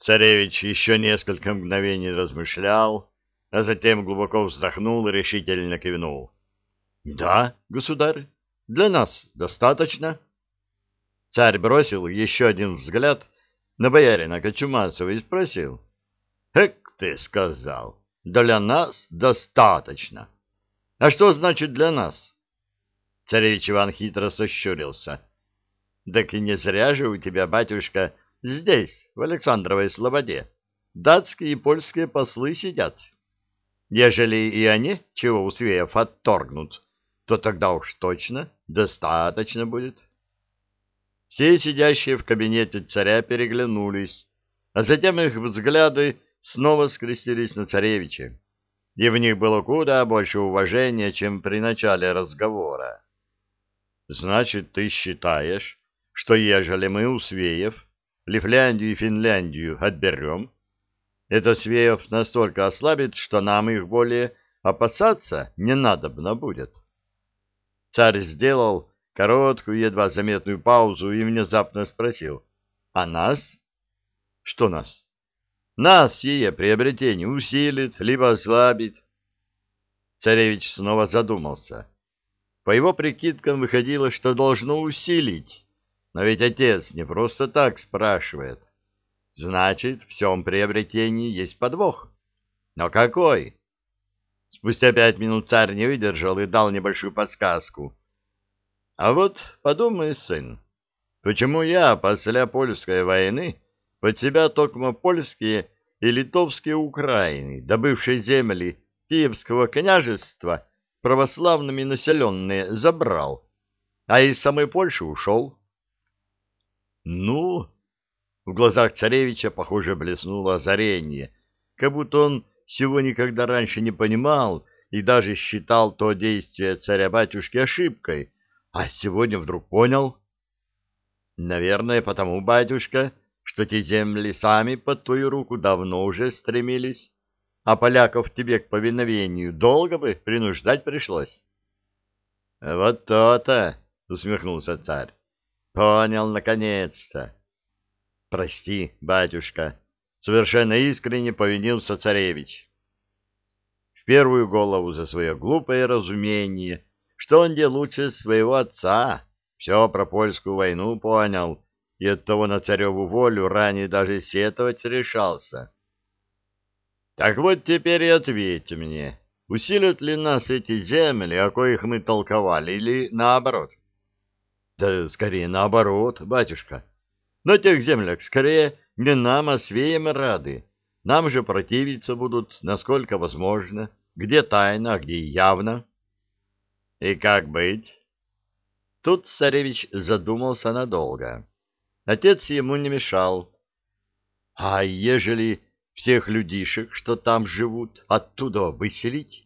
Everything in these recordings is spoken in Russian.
Царевич еще несколько мгновений размышлял, а затем глубоко вздохнул и решительно кивнул. — Да, государь, для нас достаточно. Царь бросил еще один взгляд на боярина Кочумасова и спросил. — Эк ты сказал, для нас достаточно. А что значит для нас? Царевич Иван хитро сощурился. — Так и не зря же у тебя, батюшка, здесь, в Александровой Слободе, датские и польские послы сидят. Ежели и они чего у свеев отторгнут, то тогда уж точно достаточно будет. Все сидящие в кабинете царя переглянулись, а затем их взгляды снова скрестились на царевича, и в них было куда больше уважения, чем при начале разговора. «Значит, ты считаешь, что ежели мы у свеев Лифляндию и Финляндию отберем, это свеев настолько ослабит, что нам их более опасаться не надобно будет?» Царь сделал короткую, едва заметную паузу и внезапно спросил. «А нас?» «Что нас?» «Нас сие приобретение усилит, либо ослабит». Царевич снова задумался. По его прикидкам выходило, что должно усилить. Но ведь отец не просто так спрашивает. Значит, в всем приобретении есть подвох. Но какой? Спустя пять минут царь не выдержал и дал небольшую подсказку. А вот подумай, сын, почему я после польской войны под себя токмо польские и литовские Украины, добывшие земли Киевского княжества, православными населенные, забрал, а из самой Польши ушел? Ну, в глазах царевича, похоже, блеснуло озарение, как будто он всего никогда раньше не понимал и даже считал то действие царя-батюшки ошибкой, а сегодня вдруг понял. Наверное, потому, батюшка, что те земли сами под твою руку давно уже стремились, а поляков тебе к повиновению долго бы принуждать пришлось. — Вот то-то, — усмехнулся царь. — Понял, наконец-то. — Прости, батюшка, Совершенно искренне повинился царевич. В первую голову за свое глупое разумение, что он где лучше своего отца, все про польскую войну понял, и оттого на цареву волю ранее даже сетовать решался. Так вот теперь и ответь мне, усилят ли нас эти земли, о коих мы толковали, или наоборот? Да скорее наоборот, батюшка. На тех землях скорее не нам, а свеям рады. Нам же противиться будут, насколько возможно, где тайно, а где явно. И как быть? Тут царевич задумался надолго. Отец ему не мешал. А ежели всех людишек, что там живут, оттуда выселить?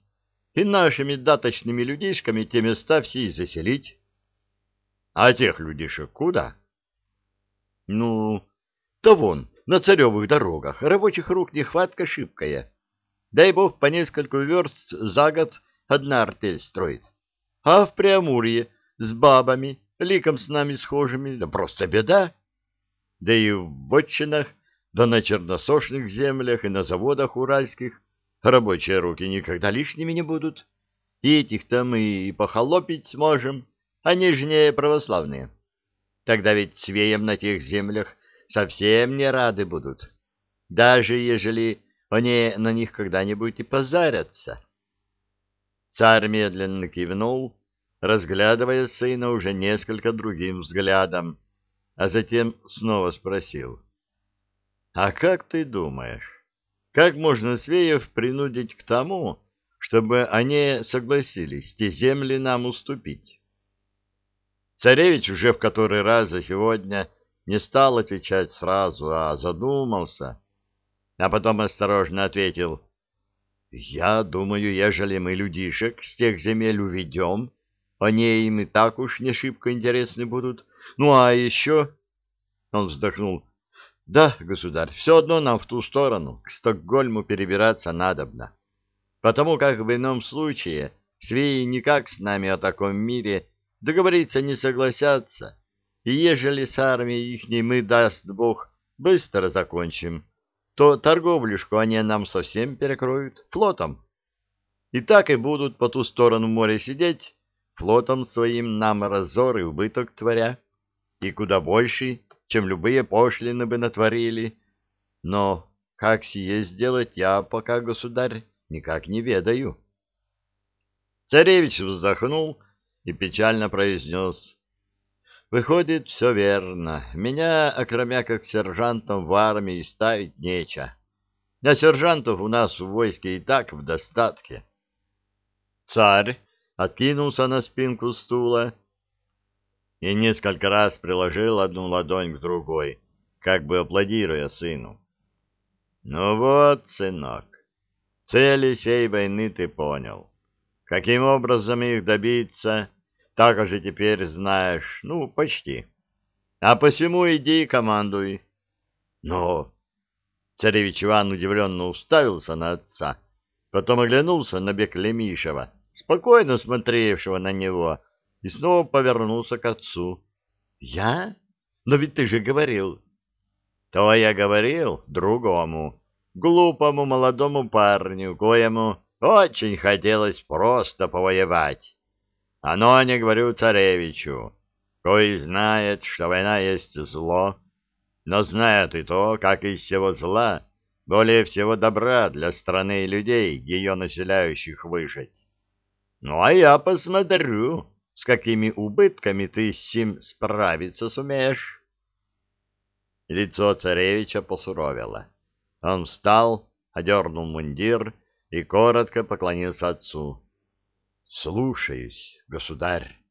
И нашими даточными людишками те места все и заселить? А тех людишек куда? Ну, да вон, на царевых дорогах рабочих рук нехватка шибкая. Дай бог по несколько верст за год одна артель строит. А в Преамурье с бабами, ликом с нами схожими, да просто беда. Да и в бочинах, да на черносошных землях и на заводах уральских рабочие руки никогда лишними не будут. И этих-то мы и похолопить сможем, а нежнее православные. Тогда ведь свеям на тех землях совсем не рады будут, даже ежели они на них когда-нибудь и позарятся. Царь медленно кивнул, разглядывая сына уже несколько другим взглядом, а затем снова спросил. — А как ты думаешь, как можно Свеев принудить к тому, чтобы они согласились те земли нам уступить? Царевич уже в который раз за сегодня не стал отвечать сразу, а задумался, а потом осторожно ответил. «Я думаю, ежели мы людишек с тех земель уведем, они им и так уж не шибко интересны будут. Ну, а еще...» Он вздохнул. «Да, государь, все одно нам в ту сторону, к Стокгольму перебираться надобно, потому как в ином случае свеи никак с нами о таком мире договориться не согласятся, и ежели с армией ихней мы, даст Бог, быстро закончим, то торговлюшку они нам совсем перекроют флотом. И так и будут по ту сторону моря сидеть, флотом своим нам разор и убыток творя, и куда больше, чем любые пошлины бы натворили. Но как сие сделать, я пока, государь, никак не ведаю. Царевич вздохнул и печально произнес. Выходит, все верно. Меня, окромя как сержантом в армии, ставить нечего. А сержантов у нас в войске и так в достатке. Царь откинулся на спинку стула и несколько раз приложил одну ладонь к другой, как бы аплодируя сыну. «Ну вот, сынок, цели сей войны ты понял. Каким образом их добиться, так же теперь знаешь, ну, почти. А посему иди и командуй». «Но...» Царевич Иван удивленно уставился на отца, потом оглянулся на Беклемишева, спокойно смотревшего на него, и снова повернулся к отцу. — Я? Но ведь ты же говорил. — То я говорил другому, глупому молодому парню, коему очень хотелось просто повоевать. Оно не говорю царевичу, кой знает, что война есть зло, но знает и то, как из всего зла более всего добра для страны и людей, ее населяющих, выжить. Ну, а я посмотрю, с какими убытками ты с ним справиться сумеешь. Лицо царевича посуровило. Он встал, одернул мундир и коротко поклонился отцу. — Слушаюсь, государь.